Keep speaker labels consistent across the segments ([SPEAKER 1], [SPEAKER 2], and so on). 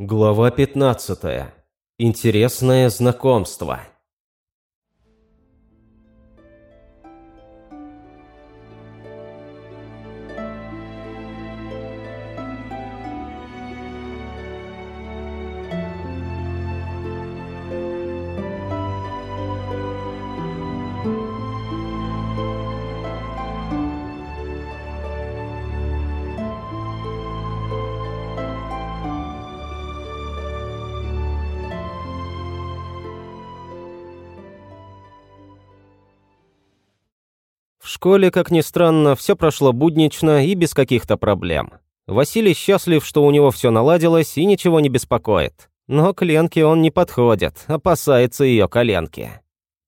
[SPEAKER 1] Глава 15. Интересное знакомство. Школе, как ни странно, все прошло буднично и без каких-то проблем. Василий счастлив, что у него все наладилось и ничего не беспокоит. Но к Ленке он не подходит, опасается ее коленки.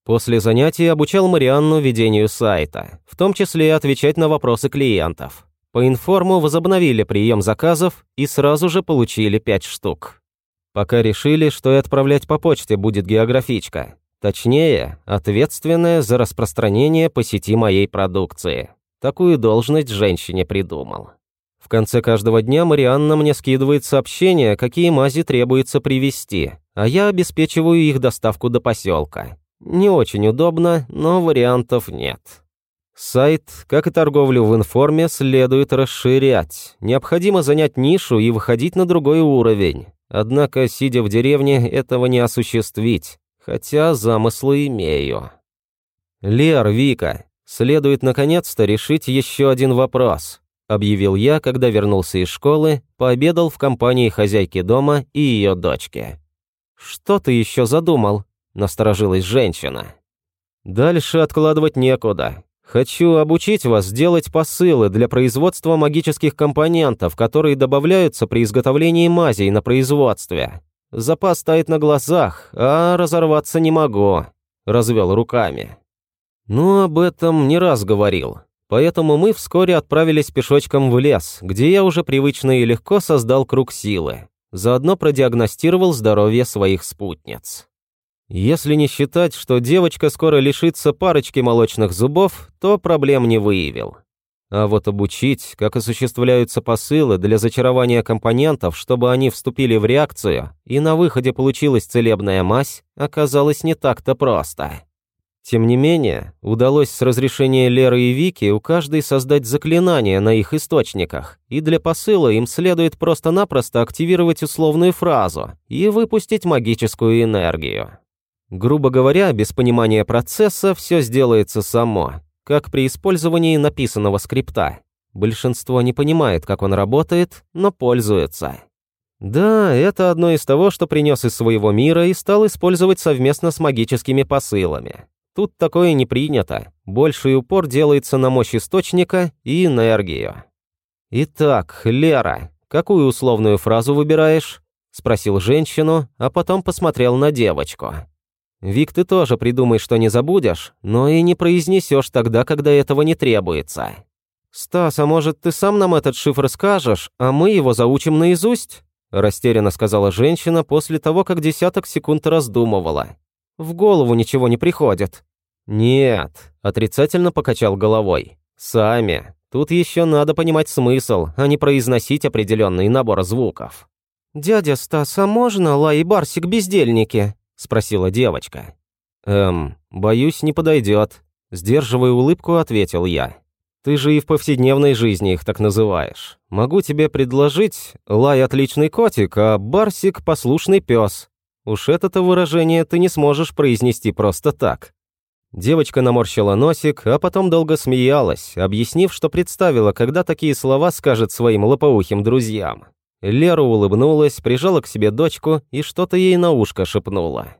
[SPEAKER 1] После занятий обучал Марианну ведению сайта, в том числе отвечать на вопросы клиентов. По информу возобновили прием заказов и сразу же получили пять штук. Пока решили, что и отправлять по почте будет географичка, Точнее, ответственная за распространение по сети моей продукции. Такую должность женщине придумал. В конце каждого дня Марианна мне скидывает сообщения, какие мази требуется привезти, а я обеспечиваю их доставку до поселка. Не очень удобно, но вариантов нет. Сайт, как и торговлю в информе, следует расширять. Необходимо занять нишу и выходить на другой уровень. Однако, сидя в деревне, этого не осуществить хотя замыслы имею. «Лер, Вика, следует наконец-то решить еще один вопрос», объявил я, когда вернулся из школы, пообедал в компании хозяйки дома и ее дочки. «Что ты еще задумал?» – насторожилась женщина. «Дальше откладывать некуда. Хочу обучить вас делать посылы для производства магических компонентов, которые добавляются при изготовлении мазей на производстве. Запас стоит на глазах, а разорваться не могу», — развел руками. «Ну, об этом не раз говорил. Поэтому мы вскоре отправились пешочком в лес, где я уже привычно и легко создал круг силы. Заодно продиагностировал здоровье своих спутниц. Если не считать, что девочка скоро лишится парочки молочных зубов, то проблем не выявил. А вот обучить, как осуществляются посылы для зачарования компонентов, чтобы они вступили в реакцию, и на выходе получилась целебная мазь, оказалось не так-то просто. Тем не менее, удалось с разрешения Леры и Вики у каждой создать заклинание на их источниках, и для посыла им следует просто-напросто активировать условную фразу и выпустить магическую энергию. Грубо говоря, без понимания процесса все сделается само, как при использовании написанного скрипта. Большинство не понимает, как он работает, но пользуется. Да, это одно из того, что принес из своего мира и стал использовать совместно с магическими посылами. Тут такое не принято. Больший упор делается на мощь источника и энергию. «Итак, Лера, какую условную фразу выбираешь?» – спросил женщину, а потом посмотрел на девочку. Вик, ты тоже придумай, что не забудешь, но и не произнесешь тогда, когда этого не требуется. Стас, а может, ты сам нам этот шифр скажешь, а мы его заучим наизусть? Растерянно сказала женщина после того, как десяток секунд раздумывала. В голову ничего не приходит. Нет, отрицательно покачал головой. Сами. Тут еще надо понимать смысл, а не произносить определенный набор звуков. «Дядя Стас, а можно лай и барсик бездельники?» Спросила девочка. «Эм, боюсь, не подойдет», – сдерживая улыбку, ответил я. «Ты же и в повседневной жизни их так называешь. Могу тебе предложить лай отличный котик, а барсик послушный пес. Уж это-то выражение ты не сможешь произнести просто так». Девочка наморщила носик, а потом долго смеялась, объяснив, что представила, когда такие слова скажет своим лопоухим друзьям. Лера улыбнулась, прижала к себе дочку и что-то ей на ушко шепнула.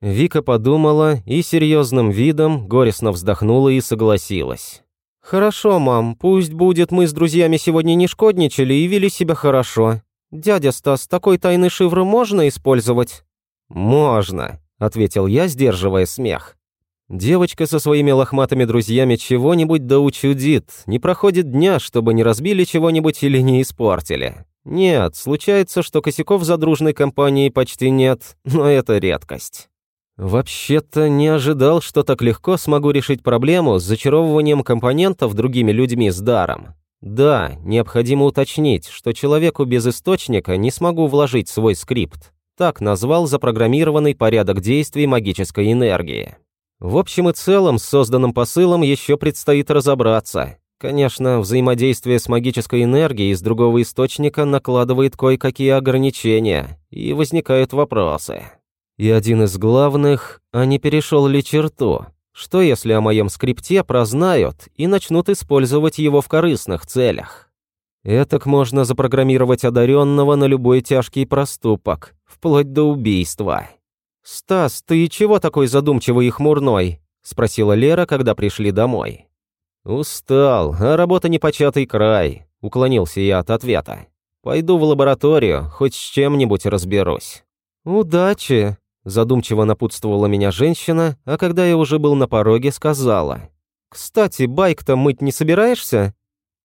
[SPEAKER 1] Вика подумала и серьезным видом горестно вздохнула и согласилась. «Хорошо, мам, пусть будет, мы с друзьями сегодня не шкодничали и вели себя хорошо. Дядя Стас, такой тайный шифр можно использовать?» «Можно», — ответил я, сдерживая смех. Девочка со своими лохматыми друзьями чего-нибудь да учудит, не проходит дня, чтобы не разбили чего-нибудь или не испортили. Нет, случается, что косяков за дружной компанией почти нет, но это редкость. Вообще-то не ожидал, что так легко смогу решить проблему с зачаровыванием компонентов другими людьми с даром. Да, необходимо уточнить, что человеку без источника не смогу вложить свой скрипт. Так назвал запрограммированный порядок действий магической энергии. В общем и целом, с созданным посылом еще предстоит разобраться. Конечно, взаимодействие с магической энергией из другого источника накладывает кое-какие ограничения, и возникают вопросы. И один из главных, а не перешел ли черту? Что если о моем скрипте прознают и начнут использовать его в корыстных целях? Этак можно запрограммировать одаренного на любой тяжкий проступок, вплоть до убийства. «Стас, ты чего такой задумчивый и хмурной?» – спросила Лера, когда пришли домой. «Устал, а работа непочатый край», – уклонился я от ответа. «Пойду в лабораторию, хоть с чем-нибудь разберусь». «Удачи», – задумчиво напутствовала меня женщина, а когда я уже был на пороге, сказала. «Кстати, байк-то мыть не собираешься?»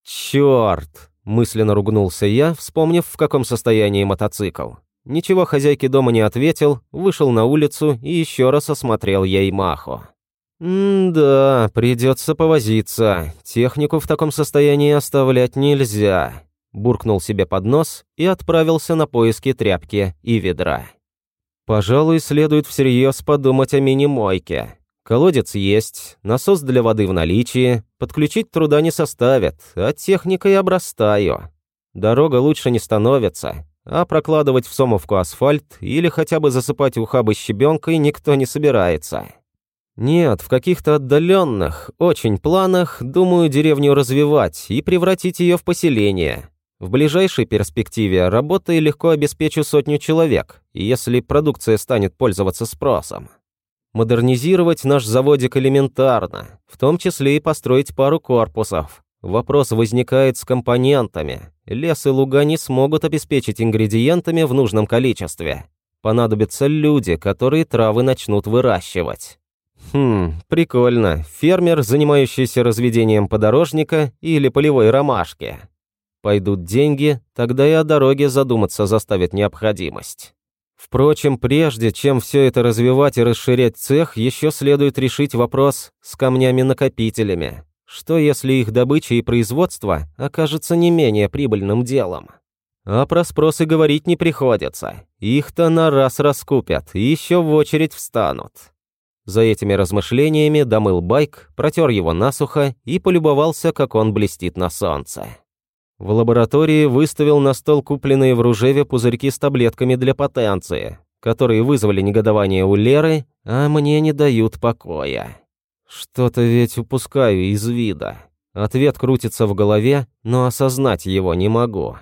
[SPEAKER 1] «Чёрт!» – мысленно ругнулся я, вспомнив, в каком состоянии мотоцикл. Ничего хозяйке дома не ответил, вышел на улицу и еще раз осмотрел ей маху. «М-да, придется повозиться. Технику в таком состоянии оставлять нельзя», – буркнул себе под нос и отправился на поиски тряпки и ведра. Пожалуй, следует всерьез подумать о мини-мойке. Колодец есть, насос для воды в наличии, подключить труда не составит, а техникой обрастаю. Дорога лучше не становится, а прокладывать в Сомовку асфальт или хотя бы засыпать ухабы щебенкой никто не собирается. Нет, в каких-то отдаленных, очень планах, думаю, деревню развивать и превратить ее в поселение. В ближайшей перспективе работой легко обеспечу сотню человек, если продукция станет пользоваться спросом. Модернизировать наш заводик элементарно, в том числе и построить пару корпусов. Вопрос возникает с компонентами. Лес и луга не смогут обеспечить ингредиентами в нужном количестве. Понадобятся люди, которые травы начнут выращивать. Хм, прикольно. Фермер, занимающийся разведением подорожника или полевой ромашки. Пойдут деньги, тогда и о дороге задуматься заставит необходимость. Впрочем, прежде чем все это развивать и расширять цех, еще следует решить вопрос с камнями-накопителями. Что если их добыча и производство окажется не менее прибыльным делом? А про спросы говорить не приходится. Их-то на раз раскупят еще в очередь встанут. За этими размышлениями домыл байк, протер его насухо и полюбовался, как он блестит на солнце. В лаборатории выставил на стол купленные в Ружеве пузырьки с таблетками для потенции, которые вызвали негодование у Леры, а мне не дают покоя. Что-то ведь упускаю из вида. Ответ крутится в голове, но осознать его не могу.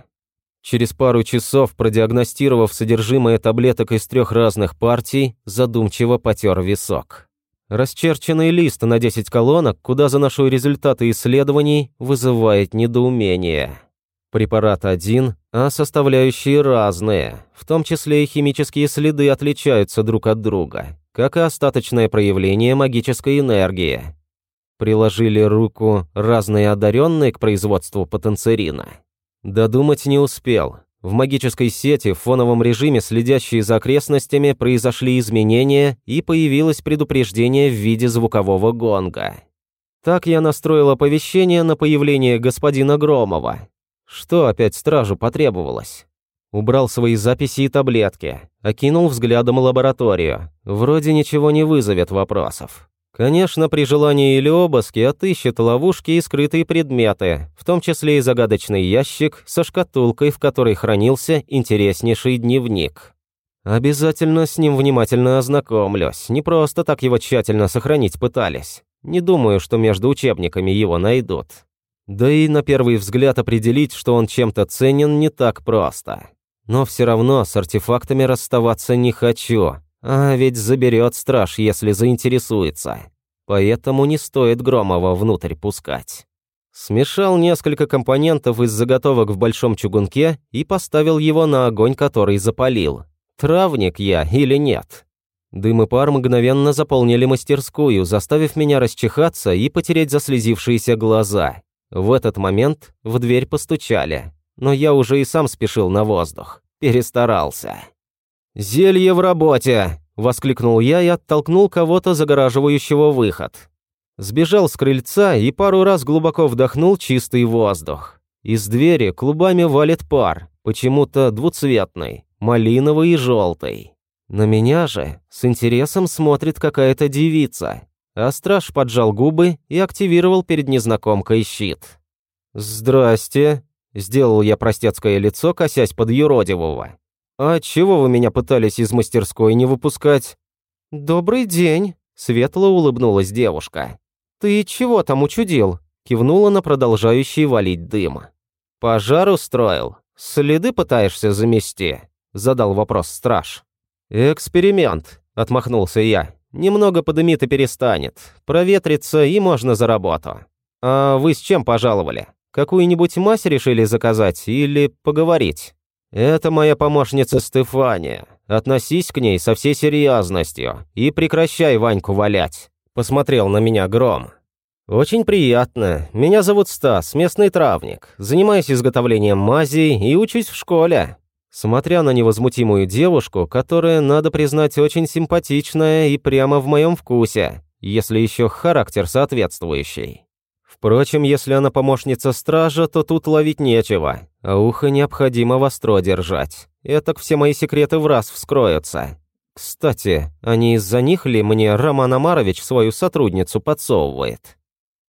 [SPEAKER 1] Через пару часов, продиагностировав содержимое таблеток из трех разных партий, задумчиво потер висок. Расчерченный лист на 10 колонок, куда заношу результаты исследований, вызывает недоумение. Препарат один, а составляющие разные, в том числе и химические следы отличаются друг от друга, как и остаточное проявление магической энергии. Приложили руку разные одаренные к производству потенцерина. Додумать не успел. В магической сети в фоновом режиме, следящие за окрестностями, произошли изменения и появилось предупреждение в виде звукового гонга. Так я настроил оповещение на появление господина Громова. Что опять стражу потребовалось? Убрал свои записи и таблетки, окинул взглядом лабораторию. Вроде ничего не вызовет вопросов. Конечно, при желании или обыске отыщет ловушки и скрытые предметы, в том числе и загадочный ящик со шкатулкой, в которой хранился интереснейший дневник. Обязательно с ним внимательно ознакомлюсь, не просто так его тщательно сохранить пытались. Не думаю, что между учебниками его найдут. Да и на первый взгляд определить, что он чем-то ценен, не так просто. Но все равно с артефактами расставаться не хочу, а ведь заберет страж, если заинтересуется. Поэтому не стоит Громова внутрь пускать. Смешал несколько компонентов из заготовок в большом чугунке и поставил его на огонь, который запалил. Травник я или нет? Дым и пар мгновенно заполнили мастерскую, заставив меня расчихаться и потереть заслезившиеся глаза. В этот момент в дверь постучали, но я уже и сам спешил на воздух. Перестарался. «Зелье в работе!» – воскликнул я и оттолкнул кого-то, загораживающего выход. Сбежал с крыльца и пару раз глубоко вдохнул чистый воздух. Из двери клубами валит пар, почему-то двуцветный, малиновый и желтый. На меня же с интересом смотрит какая-то девица, а страж поджал губы и активировал перед незнакомкой щит. «Здрасте», — сделал я простецкое лицо, косясь под юродивого. «А чего вы меня пытались из мастерской не выпускать?» «Добрый день», — светло улыбнулась девушка. «Ты чего там учудил?» — кивнула на продолжающий валить дым. «Пожар устроил. Следы пытаешься замести?» — задал вопрос страж. «Эксперимент», — отмахнулся я. «Немного подымит и перестанет. Проветрится, и можно за работу. А вы с чем пожаловали? Какую-нибудь мазь решили заказать или поговорить?» «Это моя помощница Стефания. Относись к ней со всей серьезностью и прекращай Ваньку валять», — посмотрел на меня Гром. «Очень приятно. Меня зовут Стас, местный травник. Занимаюсь изготовлением мазей и учусь в школе. Смотря на невозмутимую девушку, которая, надо признать, очень симпатичная и прямо в моем вкусе, если еще характер соответствующий. Впрочем, если она помощница стража, то тут ловить нечего, а ухо необходимо востро держать. Этак все мои секреты в раз вскроются. Кстати, а не из-за них ли мне Роман Амарович свою сотрудницу подсовывает?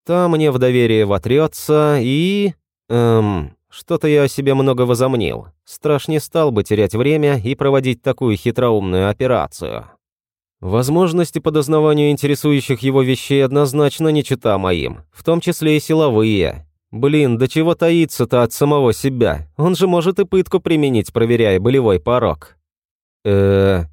[SPEAKER 1] Та мне в доверие вотрется и... Эм... Что-то я о себе много возомнил. Страш не стал бы терять время и проводить такую хитроумную операцию. Возможности по дознаванию интересующих его вещей однозначно не чита моим, в том числе и силовые. Блин, да чего таится-то от самого себя? Он же может и пытку применить, проверяя болевой порог. э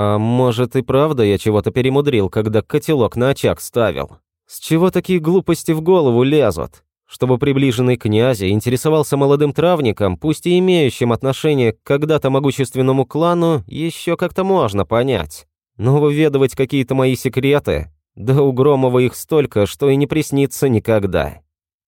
[SPEAKER 1] а может и правда я чего-то перемудрил, когда котелок на очаг ставил? С чего такие глупости в голову лезут? Чтобы приближенный князя интересовался молодым травником, пусть и имеющим отношение к когда-то могущественному клану, еще как-то можно понять. Но выведывать какие-то мои секреты, да у Громова их столько, что и не приснится никогда.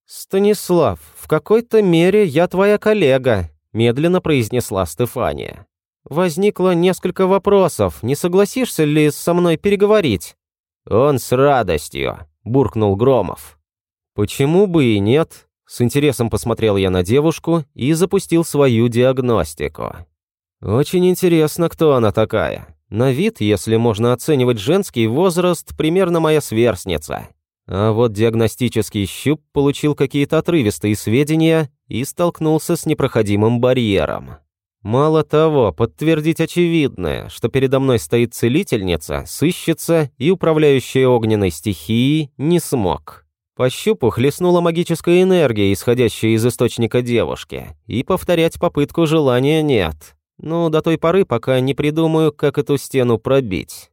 [SPEAKER 1] «Станислав, в какой-то мере я твоя коллега», – медленно произнесла Стефания. «Возникло несколько вопросов, не согласишься ли со мной переговорить?» «Он с радостью», – буркнул Громов. Почему бы и нет? С интересом посмотрел я на девушку и запустил свою диагностику. Очень интересно, кто она такая. На вид, если можно оценивать женский возраст, примерно моя сверстница. А вот диагностический щуп получил какие-то отрывистые сведения и столкнулся с непроходимым барьером. Мало того, подтвердить очевидное, что передо мной стоит целительница, сыщица и управляющая огненной стихией, не смог. По щупу хлестнула магическая энергия, исходящая из источника девушки, и повторять попытку желания нет. Ну, до той поры, пока не придумаю, как эту стену пробить.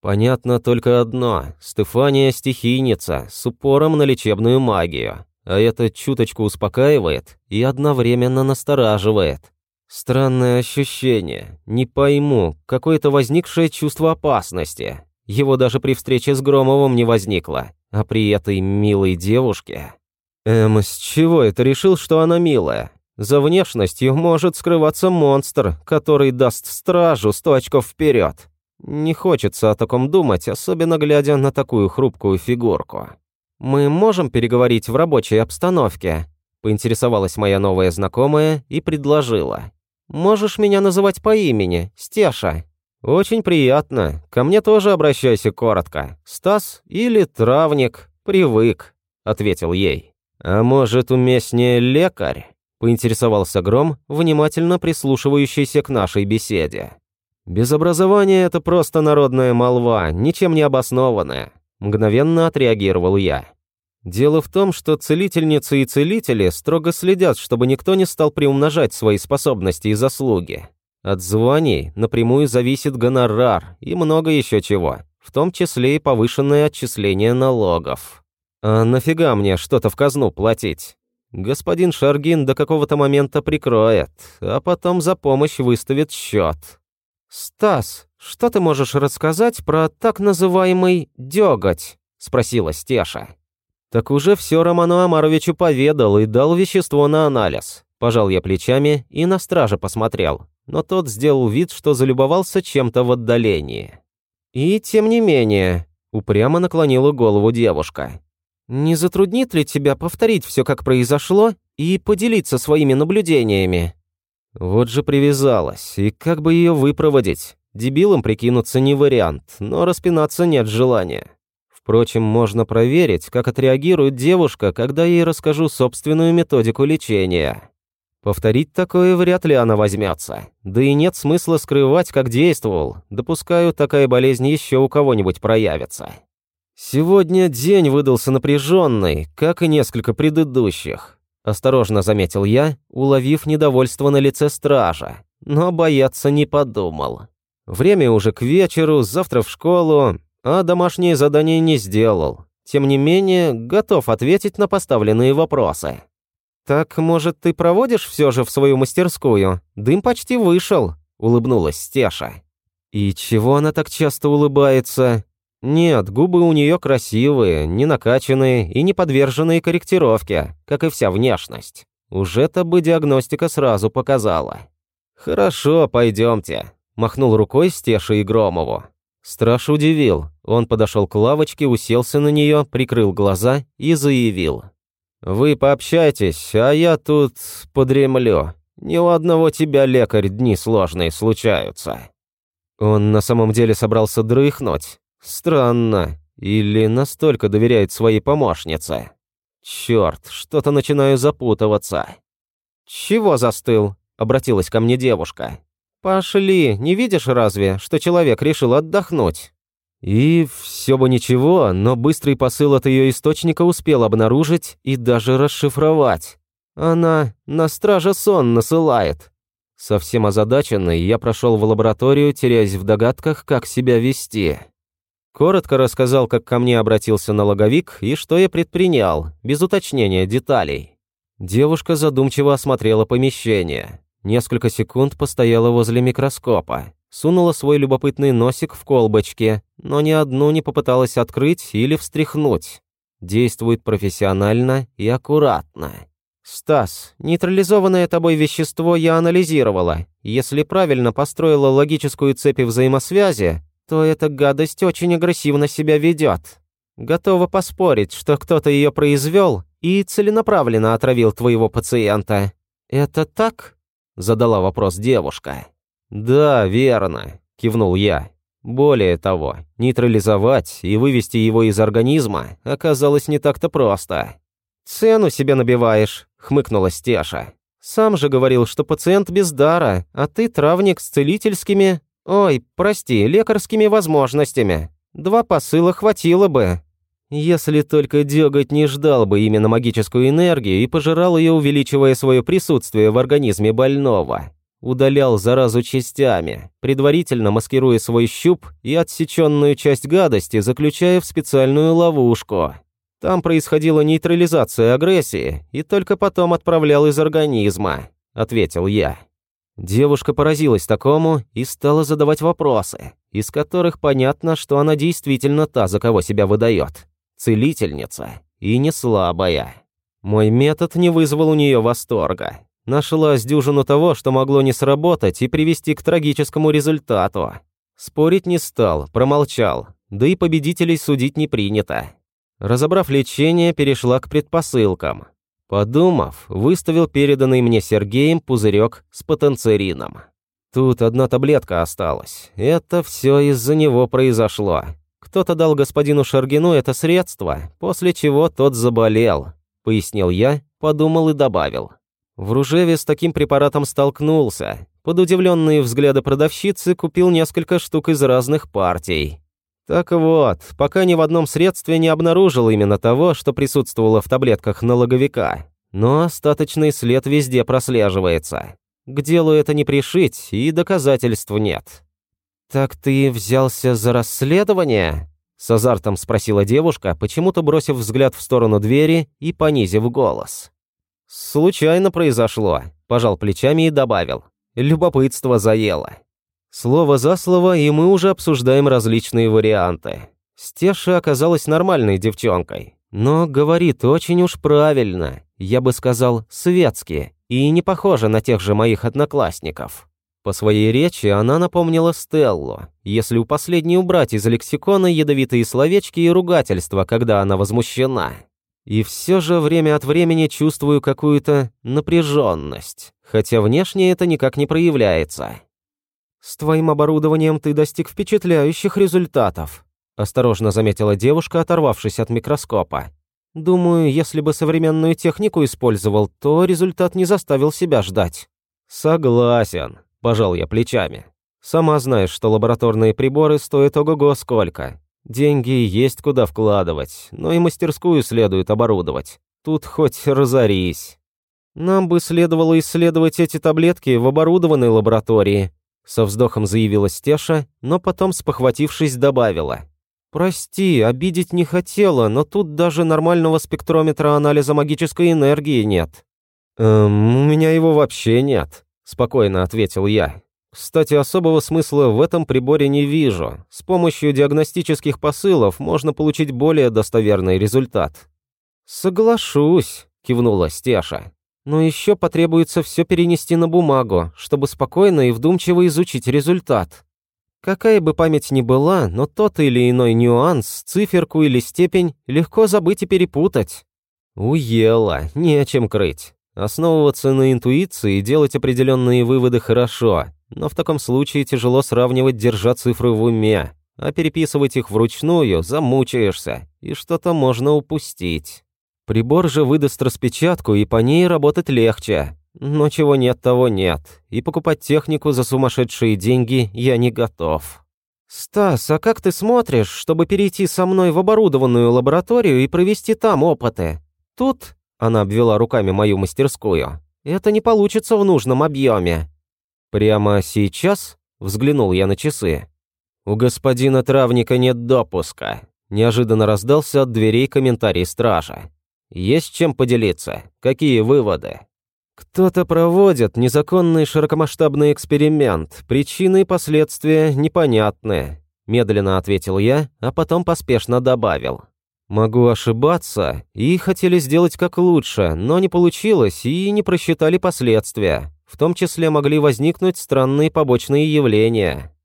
[SPEAKER 1] Понятно только одно. Стефания – стихийница, с упором на лечебную магию. А это чуточку успокаивает и одновременно настораживает. Странное ощущение. Не пойму, какое-то возникшее чувство опасности. Его даже при встрече с Громовым не возникло. А при этой милой девушке... Эм, с чего это решил, что она милая? За внешностью может скрываться монстр, который даст стражу сто очков вперед. Не хочется о таком думать, особенно глядя на такую хрупкую фигурку. «Мы можем переговорить в рабочей обстановке?» – поинтересовалась моя новая знакомая и предложила. «Можешь меня называть по имени, Стеша?» «Очень приятно. Ко мне тоже обращайся коротко. Стас или травник. Привык», — ответил ей. «А может, уместнее лекарь?» — поинтересовался Гром, внимательно прислушивающийся к нашей беседе. «Без образования это просто народная молва, ничем не обоснованная», — мгновенно отреагировал я. Дело в том, что целительницы и целители строго следят, чтобы никто не стал приумножать свои способности и заслуги. От званий напрямую зависит гонорар и много еще чего, в том числе и повышенное отчисление налогов. А нафига мне что-то в казну платить? Господин Шаргин до какого-то момента прикроет, а потом за помощь выставит счет. «Стас, что ты можешь рассказать про так называемый дёготь?» – спросила Стеша. «Так уже все Роману Амаровичу поведал и дал вещество на анализ». Пожал я плечами и на страже посмотрел но тот сделал вид, что залюбовался чем-то в отдалении. «И тем не менее», — упрямо наклонила голову девушка. «Не затруднит ли тебя повторить все, как произошло, и поделиться своими наблюдениями». Вот же привязалась, и как бы ее выпроводить? Дебилом прикинуться не вариант, но распинаться нет желания. Впрочем, можно проверить, как отреагирует девушка, когда ей расскажу собственную методику лечения. Повторить такое вряд ли она возьмется. Да и нет смысла скрывать, как действовал. Допускаю, такая болезнь еще у кого-нибудь проявится. Сегодня день выдался напряженный, как и несколько предыдущих. Осторожно заметил я, уловив недовольство на лице стража, но бояться не подумал. Время уже к вечеру, завтра в школу, а домашнее задание не сделал. Тем не менее, готов ответить на поставленные вопросы. «Так, может, ты проводишь все же в свою мастерскую? Дым почти вышел», — улыбнулась Стеша. «И чего она так часто улыбается?» «Нет, губы у нее красивые, не накачанные и не подверженные корректировке, как и вся внешность. Уже-то бы диагностика сразу показала». «Хорошо, пойдемте», — махнул рукой Стеша и Громову. Страж удивил. Он подошел к лавочке, уселся на нее, прикрыл глаза и заявил. «Вы пообщайтесь, а я тут подремлю. Ни у одного тебя, лекарь, дни сложные случаются». Он на самом деле собрался дрыхнуть. Странно. Или настолько доверяет своей помощнице. Черт, что-то начинаю запутываться. «Чего застыл?» — обратилась ко мне девушка. «Пошли, не видишь разве, что человек решил отдохнуть?» И все бы ничего, но быстрый посыл от ее источника успел обнаружить и даже расшифровать. Она на страже сон насылает. Совсем озадаченный, я прошел в лабораторию, теряясь в догадках, как себя вести. Коротко рассказал, как ко мне обратился налоговик и что я предпринял, без уточнения деталей. Девушка задумчиво осмотрела помещение. Несколько секунд постояла возле микроскопа, сунула свой любопытный носик в колбочке, но ни одну не попыталась открыть или встряхнуть. Действует профессионально и аккуратно. «Стас, нейтрализованное тобой вещество я анализировала. Если правильно построила логическую цепь взаимосвязи, то эта гадость очень агрессивно себя ведет. Готова поспорить, что кто-то ее произвел и целенаправленно отравил твоего пациента. Это так?» задала вопрос девушка. «Да, верно», – кивнул я. Более того, нейтрализовать и вывести его из организма оказалось не так-то просто. «Цену себе набиваешь», – хмыкнула Стеша. «Сам же говорил, что пациент без дара, а ты травник с целительскими... Ой, прости, лекарскими возможностями. Два посыла хватило бы». Если только дёготь не ждал бы именно магическую энергию и пожирал ее, увеличивая свое присутствие в организме больного. Удалял заразу частями, предварительно маскируя свой щуп и отсеченную часть гадости, заключая в специальную ловушку. Там происходила нейтрализация агрессии, и только потом отправлял из организма, ответил я. Девушка поразилась такому и стала задавать вопросы, из которых понятно, что она действительно та, за кого себя выдает целительница, и не слабая. Мой метод не вызвал у нее восторга. Нашлась дюжину того, что могло не сработать и привести к трагическому результату. Спорить не стал, промолчал, да и победителей судить не принято. Разобрав лечение, перешла к предпосылкам. Подумав, выставил переданный мне Сергеем пузырек с потенцирином. Тут одна таблетка осталась. Это все из-за него произошло. Кто-то дал господину Шаргину это средство, после чего тот заболел», — пояснил я, подумал и добавил. В Ружеве с таким препаратом столкнулся. Под удивленные взгляды продавщицы купил несколько штук из разных партий. Так вот, пока ни в одном средстве не обнаружил именно того, что присутствовало в таблетках налоговика. Но остаточный след везде прослеживается. К делу это не пришить, и доказательств нет. «Так ты взялся за расследование?» С азартом спросила девушка, почему-то бросив взгляд в сторону двери и понизив голос. «Случайно произошло», – пожал плечами и добавил. «Любопытство заело». Слово за слово, и мы уже обсуждаем различные варианты. Стеша оказалась нормальной девчонкой, но говорит очень уж правильно, я бы сказал, светски, и не похожа на тех же моих одноклассников. По своей речи она напомнила Стеллу, если у последней убрать из лексикона ядовитые словечки и ругательства, когда она возмущена. И все же время от времени чувствую какую-то напряженность, хотя внешне это никак не проявляется. «С твоим оборудованием ты достиг впечатляющих результатов», осторожно заметила девушка, оторвавшись от микроскопа. «Думаю, если бы современную технику использовал, то результат не заставил себя ждать». «Согласен», – пожал я плечами. «Сама знаешь, что лабораторные приборы стоят ого-го сколько. Деньги есть куда вкладывать, но и мастерскую следует оборудовать. Тут хоть разорись». «Нам бы следовало исследовать эти таблетки в оборудованной лаборатории», со вздохом заявила Стеша, но потом, спохватившись, добавила. «Прости, обидеть не хотела, но тут даже нормального спектрометра анализа магической энергии нет». «Эм, у меня его вообще нет», — спокойно ответил я. «Кстати, особого смысла в этом приборе не вижу. С помощью диагностических посылов можно получить более достоверный результат». «Соглашусь», — кивнула Стеша. Но еще потребуется все перенести на бумагу, чтобы спокойно и вдумчиво изучить результат. Какая бы память ни была, но тот или иной нюанс, циферку или степень легко забыть и перепутать. Уела, не о чем крыть. Основываться на интуиции и делать определенные выводы хорошо, но в таком случае тяжело сравнивать, держа цифры в уме, а переписывать их вручную замучаешься, и что-то можно упустить. Прибор же выдаст распечатку, и по ней работать легче. Но чего нет, того нет. И покупать технику за сумасшедшие деньги я не готов. «Стас, а как ты смотришь, чтобы перейти со мной в оборудованную лабораторию и провести там опыты? Тут...» — она обвела руками мою мастерскую. «Это не получится в нужном объеме». «Прямо сейчас?» — взглянул я на часы. «У господина Травника нет допуска», — неожиданно раздался от дверей комментарий стража. Есть чем поделиться? Какие выводы? Кто-то проводит незаконный широкомасштабный эксперимент. Причины и последствия непонятны. Медленно ответил я, а потом поспешно добавил. Могу ошибаться, и хотели сделать как лучше, но не получилось и не просчитали последствия. В том числе могли возникнуть странные побочные явления.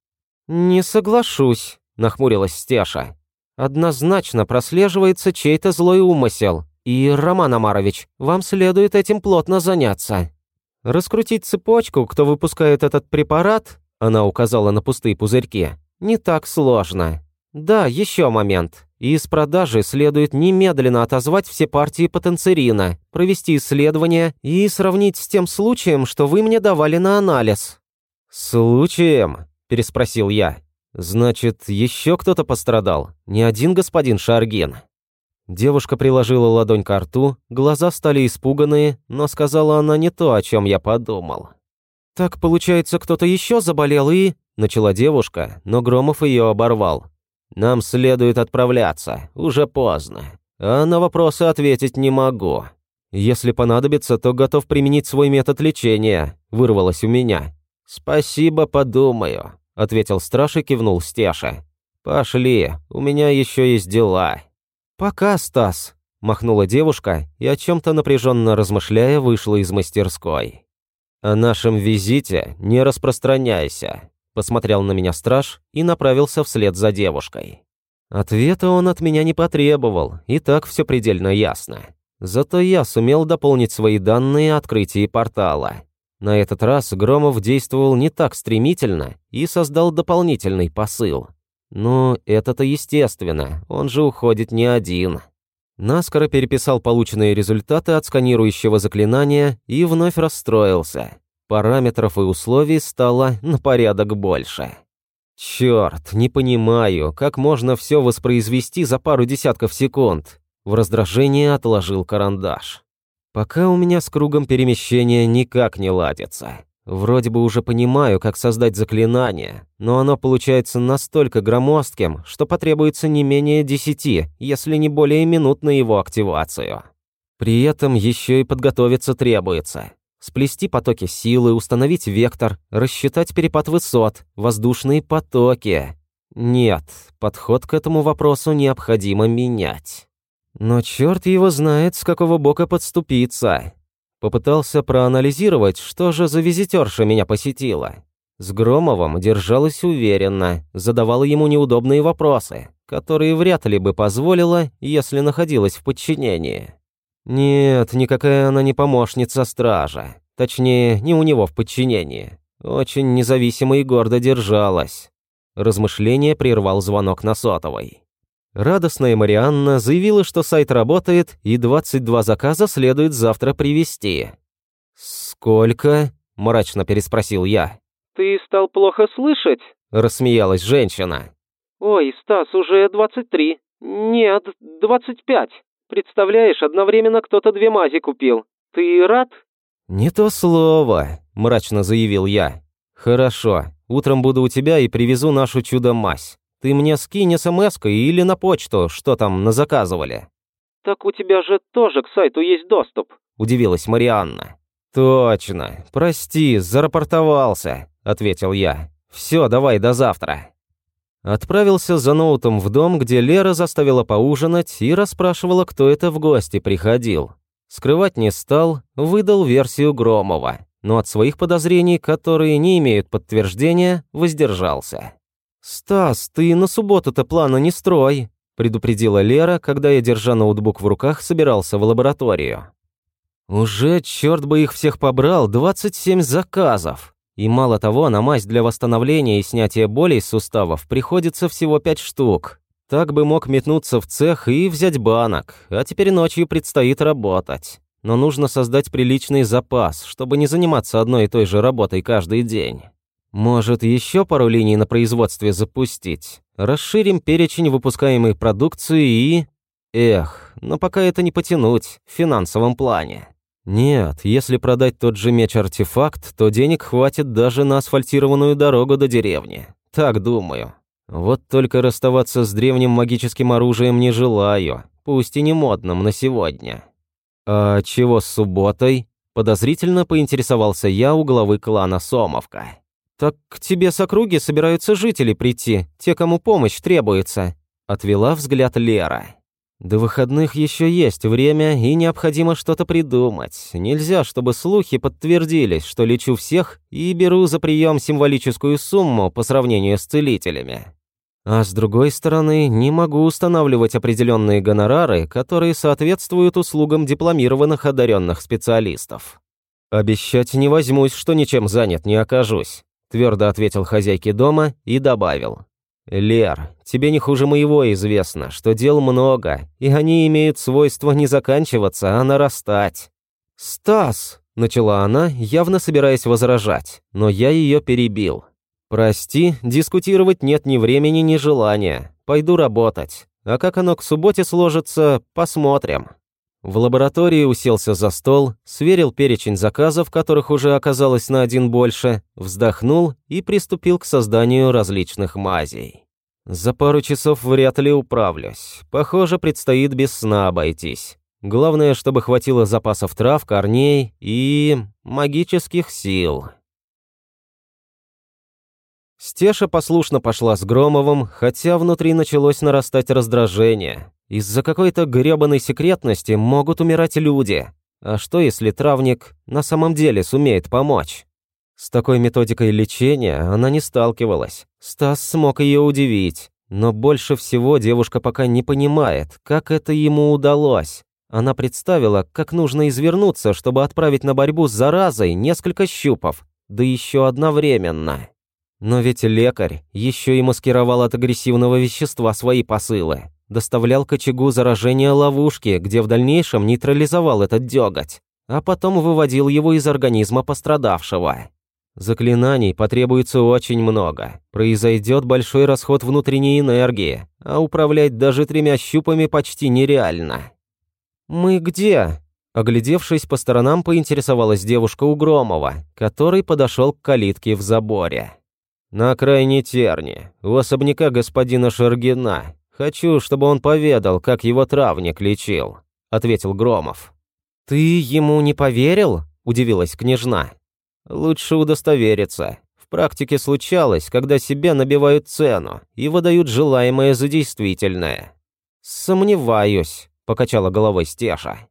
[SPEAKER 1] «Не соглашусь», — нахмурилась Стеша. «Однозначно прослеживается чей-то злой умысел. И, Роман Амарович, вам следует этим плотно заняться. Раскрутить цепочку, кто выпускает этот препарат, она указала на пустые пузырьки, не так сложно. Да, еще момент. Из продажи следует немедленно отозвать все партии потенцирина, провести исследование и сравнить с тем случаем, что вы мне давали на анализ. «Случаем?» – переспросил я. «Значит, еще кто-то пострадал? Не один господин Шаргин?» Девушка приложила ладонь к рту, глаза стали испуганные, но сказала она не то, о чем я подумал. «Так, получается, кто-то еще заболел и...» – начала девушка, но Громов ее оборвал. «Нам следует отправляться, уже поздно. А на вопросы ответить не могу. Если понадобится, то готов применить свой метод лечения», – вырвалось у меня. «Спасибо, подумаю», – ответил страж и кивнул Стеша. «Пошли, у меня еще есть дела». «Пока, Стас», – махнула девушка и о чем-то напряженно размышляя вышла из мастерской. «О нашем визите не распространяйся», – посмотрел на меня страж и направился вслед за девушкой. Ответа он от меня не потребовал, и так все предельно ясно. Зато я сумел дополнить свои данные открытии портала. На этот раз Громов действовал не так стремительно и создал дополнительный посыл. «Ну, это-то естественно, он же уходит не один». Наскоро переписал полученные результаты от сканирующего заклинания и вновь расстроился. Параметров и условий стало на порядок больше. Черт, не понимаю, как можно все воспроизвести за пару десятков секунд. В раздражении отложил карандаш. Пока у меня с кругом перемещения никак не ладится. Вроде бы уже понимаю, как создать заклинание, но оно получается настолько громоздким, что потребуется не менее десяти, если не более минут на его активацию. При этом еще и подготовиться требуется. Сплести потоки силы, установить вектор, рассчитать перепад высот, воздушные потоки. Нет, подход к этому вопросу необходимо менять. Но черт его знает, с какого бока подступиться. Попытался проанализировать, что же за визитерша меня посетила. С Громовым держалась уверенно, задавала ему неудобные вопросы, которые вряд ли бы позволила, если находилась в подчинении. Нет, никакая она не помощница стража. Точнее, не у него в подчинении. Очень независимо и гордо держалась. Размышление прервал звонок на сотовой. Радостная Марианна заявила, что сайт работает и 22 заказа следует завтра привезти. «Сколько?» – мрачно переспросил я.
[SPEAKER 2] «Ты стал плохо слышать?»
[SPEAKER 1] – рассмеялась женщина.
[SPEAKER 2] «Ой, Стас, уже 23. Нет, 25. Представляешь, одновременно кто-то две мази купил. Ты рад?»
[SPEAKER 1] «Не то слово», – мрачно заявил я. «Хорошо, утром буду у тебя и привезу нашу чудо-мазь. Ты мне скинь смс или на почту, что там назаказывали».
[SPEAKER 2] «Так у тебя же тоже к сайту есть доступ», –
[SPEAKER 1] удивилась Марианна. «Точно. Прости, зарапортовался», — ответил я. «Все, давай, до завтра». Отправился за ноутом в дом, где Лера заставила поужинать и расспрашивала, кто это в гости приходил. Скрывать не стал, выдал версию Громова, но от своих подозрений, которые не имеют подтверждения, воздержался. «Стас, ты на субботу-то плана не строй», — предупредила Лера, когда я, держа ноутбук в руках, собирался в лабораторию. Уже, черт бы их всех побрал, 27 заказов. И мало того, на мазь для восстановления и снятия болей с суставов приходится всего 5 штук. Так бы мог метнуться в цех и взять банок, а теперь ночью предстоит работать. Но нужно создать приличный запас, чтобы не заниматься одной и той же работой каждый день. Может, еще пару линий на производстве запустить? Расширим перечень выпускаемой продукции и... Эх, но пока это не потянуть в финансовом плане. Нет, если продать тот же меч-артефакт, то денег хватит даже на асфальтированную дорогу до деревни. Так думаю. Вот только расставаться с древним магическим оружием не желаю, пусть и не модным на сегодня. А чего с субботой? Подозрительно поинтересовался я у главы клана Сомовка. «Так к тебе с округи собираются жители прийти, те, кому помощь требуется», — отвела взгляд Лера. До выходных еще есть время, и необходимо что-то придумать. Нельзя, чтобы слухи подтвердились, что лечу всех и беру за прием символическую сумму по сравнению с целителями. А с другой стороны, не могу устанавливать определенные гонорары, которые соответствуют услугам дипломированных одаренных специалистов. «Обещать не возьмусь, что ничем занят не окажусь», твердо ответил хозяйке дома и добавил. «Лер, тебе не хуже моего известно, что дел много, и они имеют свойство не заканчиваться, а нарастать». «Стас!» – начала она, явно собираясь возражать, но я ее перебил. «Прости, дискутировать нет ни времени, ни желания. Пойду работать. А как оно к субботе сложится, посмотрим». В лаборатории уселся за стол, сверил перечень заказов, которых уже оказалось на один больше, вздохнул и приступил к созданию различных мазей. За пару часов вряд ли управлюсь. Похоже, предстоит без сна обойтись. Главное, чтобы хватило запасов трав, корней и... магических сил. Стеша послушно пошла с Громовым, хотя внутри началось нарастать раздражение. Из-за какой-то грёбаной секретности могут умирать люди. А что, если травник на самом деле сумеет помочь? С такой методикой лечения она не сталкивалась. Стас смог ее удивить. Но больше всего девушка пока не понимает, как это ему удалось. Она представила, как нужно извернуться, чтобы отправить на борьбу с заразой несколько щупов, да еще одновременно. Но ведь лекарь еще и маскировал от агрессивного вещества свои посылы доставлял к очагу заражения ловушки, где в дальнейшем нейтрализовал этот дёготь, а потом выводил его из организма пострадавшего. Заклинаний потребуется очень много. Произойдет большой расход внутренней энергии, а управлять даже тремя щупами почти нереально. «Мы где?» Оглядевшись по сторонам, поинтересовалась девушка у Громова, который подошел к калитке в заборе. «На окраине терни, у особняка господина Шергина. «Хочу, чтобы он поведал, как его травник лечил», — ответил Громов. «Ты ему не поверил?» — удивилась княжна. «Лучше удостовериться. В практике случалось, когда себе набивают цену и выдают желаемое за действительное». «Сомневаюсь», — покачала головой Стеша.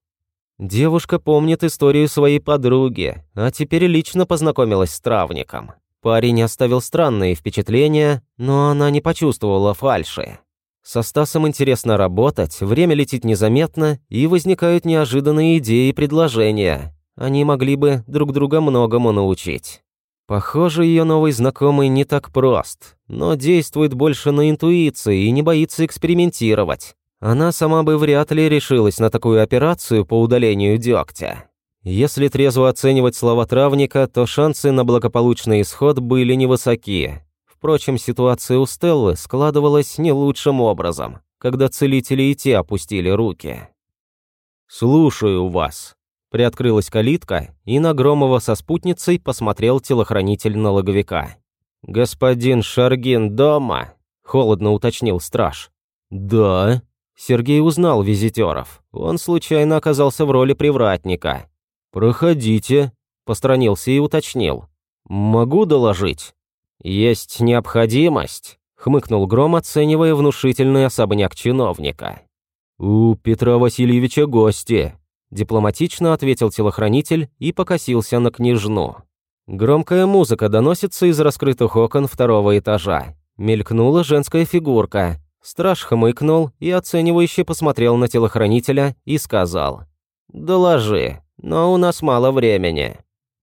[SPEAKER 1] Девушка помнит историю своей подруги, а теперь лично познакомилась с травником. Парень оставил странные впечатления, но она не почувствовала фальши. Со Стасом интересно работать, время летит незаметно, и возникают неожиданные идеи и предложения. Они могли бы друг друга многому научить. Похоже, ее новый знакомый не так прост, но действует больше на интуиции и не боится экспериментировать. Она сама бы вряд ли решилась на такую операцию по удалению дегтя. Если трезво оценивать слова травника, то шансы на благополучный исход были невысоки. Впрочем, ситуация у Стеллы складывалась не лучшим образом, когда целители и те опустили руки. «Слушаю вас». Приоткрылась калитка, и на Громова со спутницей посмотрел телохранитель налоговика. «Господин Шаргин дома?» – холодно уточнил страж. «Да». Сергей узнал визитеров. Он случайно оказался в роли привратника. «Проходите», – постранился и уточнил. «Могу доложить?» «Есть необходимость», – хмыкнул Гром, оценивая внушительный особняк чиновника. «У Петра Васильевича гости», – дипломатично ответил телохранитель и покосился на княжну. Громкая музыка доносится из раскрытых окон второго этажа. Мелькнула женская фигурка. Страж хмыкнул и оценивающе посмотрел на телохранителя и сказал. «Доложи» но у нас мало времени».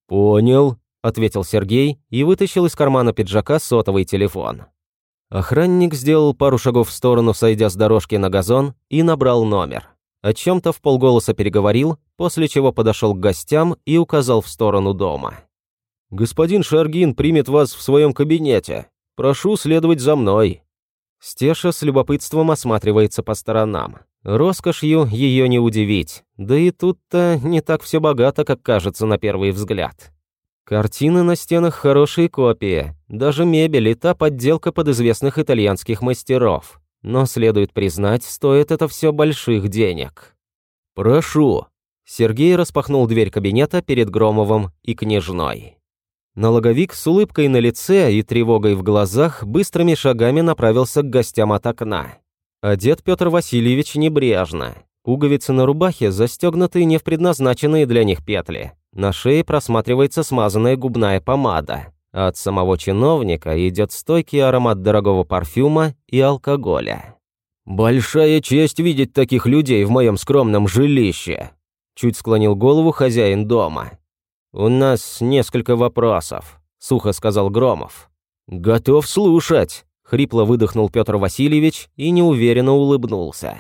[SPEAKER 1] «Понял», — ответил Сергей и вытащил из кармана пиджака сотовый телефон. Охранник сделал пару шагов в сторону, сойдя с дорожки на газон, и набрал номер. О чем-то в полголоса переговорил, после чего подошел к гостям и указал в сторону дома. «Господин Шаргин примет вас в своем кабинете. Прошу следовать за мной». Стеша с любопытством осматривается по сторонам. Роскошью ее не удивить, да и тут-то не так все богато, как кажется на первый взгляд. Картины на стенах хорошие копии, даже мебель и та подделка под известных итальянских мастеров. Но, следует признать, стоит это все больших денег. «Прошу». Сергей распахнул дверь кабинета перед Громовым и Княжной. Налоговик с улыбкой на лице и тревогой в глазах быстрыми шагами направился к гостям от окна. Одет Петр Васильевич небрежно. Пуговицы на рубахе застегнуты не в предназначенные для них петли. На шее просматривается смазанная губная помада. А от самого чиновника идет стойкий аромат дорогого парфюма и алкоголя. «Большая честь видеть таких людей в моем скромном жилище», чуть склонил голову хозяин дома. «У нас несколько вопросов», — сухо сказал Громов. «Готов слушать», Хрипло выдохнул Петр Васильевич и неуверенно улыбнулся.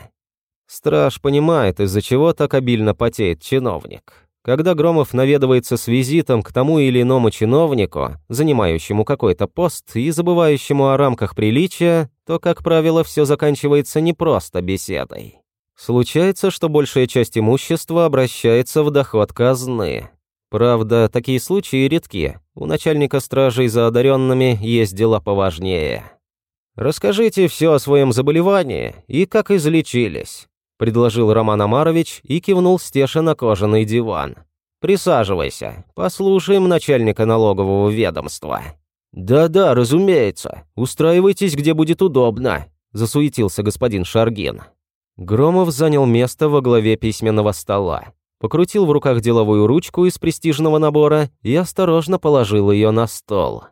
[SPEAKER 1] Страж понимает, из-за чего так обильно потеет чиновник. Когда Громов наведывается с визитом к тому или иному чиновнику, занимающему какой-то пост и забывающему о рамках приличия, то, как правило, все заканчивается не просто беседой. Случается, что большая часть имущества обращается в доход казны. Правда, такие случаи редки. У начальника стражей за одаренными есть дела поважнее. «Расскажите все о своем заболевании и как излечились», – предложил Роман Амарович и кивнул Стеша на кожаный диван. «Присаживайся, послушаем начальника налогового ведомства». «Да-да, разумеется. Устраивайтесь, где будет удобно», – засуетился господин Шаргин. Громов занял место во главе письменного стола, покрутил в руках деловую ручку из престижного набора и осторожно положил ее на стол.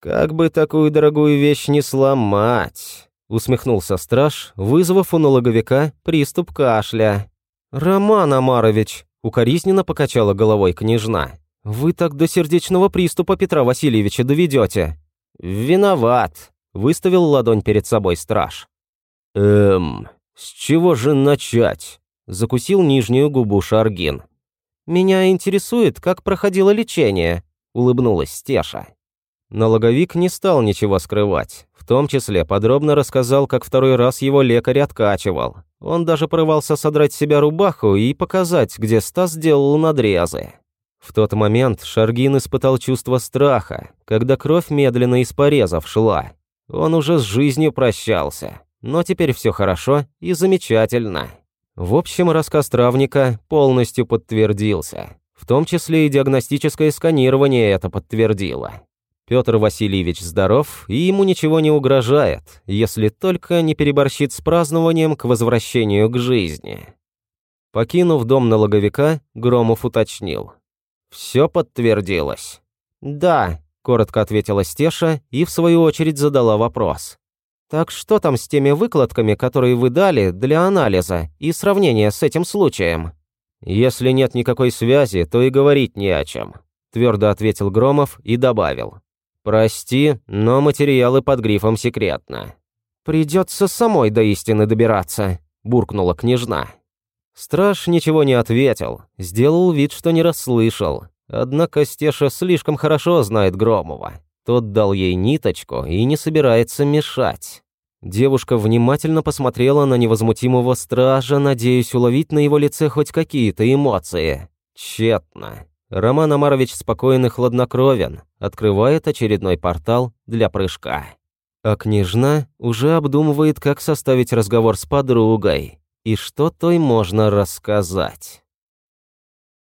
[SPEAKER 1] «Как бы такую дорогую вещь не сломать?» Усмехнулся страж, вызвав у налоговика приступ кашля. «Роман Амарович», укоризненно покачала головой княжна, «вы так до сердечного приступа Петра Васильевича доведете». «Виноват», выставил ладонь перед собой страж. «Эм, с чего же начать?» закусил нижнюю губу Шаргин. «Меня интересует, как проходило лечение», улыбнулась Стеша. Налоговик не стал ничего скрывать. В том числе подробно рассказал, как второй раз его лекарь откачивал. Он даже порывался содрать себя рубаху и показать, где Стас делал надрезы. В тот момент Шаргин испытал чувство страха, когда кровь медленно из порезов шла. Он уже с жизнью прощался. Но теперь все хорошо и замечательно. В общем, рассказ травника полностью подтвердился. В том числе и диагностическое сканирование это подтвердило. Петр Васильевич здоров, и ему ничего не угрожает, если только не переборщит с празднованием к возвращению к жизни. Покинув дом налоговика, Громов уточнил. «Все подтвердилось?» «Да», – коротко ответила Стеша и, в свою очередь, задала вопрос. «Так что там с теми выкладками, которые вы дали для анализа и сравнения с этим случаем?» «Если нет никакой связи, то и говорить не о чем», – твердо ответил Громов и добавил. «Прости, но материалы под грифом «секретно». «Придется самой до истины добираться», – буркнула княжна. Страж ничего не ответил, сделал вид, что не расслышал. Однако Стеша слишком хорошо знает Громова. Тот дал ей ниточку и не собирается мешать. Девушка внимательно посмотрела на невозмутимого стража, надеясь уловить на его лице хоть какие-то эмоции. Тщетно. Роман Амарович спокоен хладнокровен, открывает очередной портал для прыжка. А княжна уже обдумывает, как составить разговор с подругой и что той можно рассказать.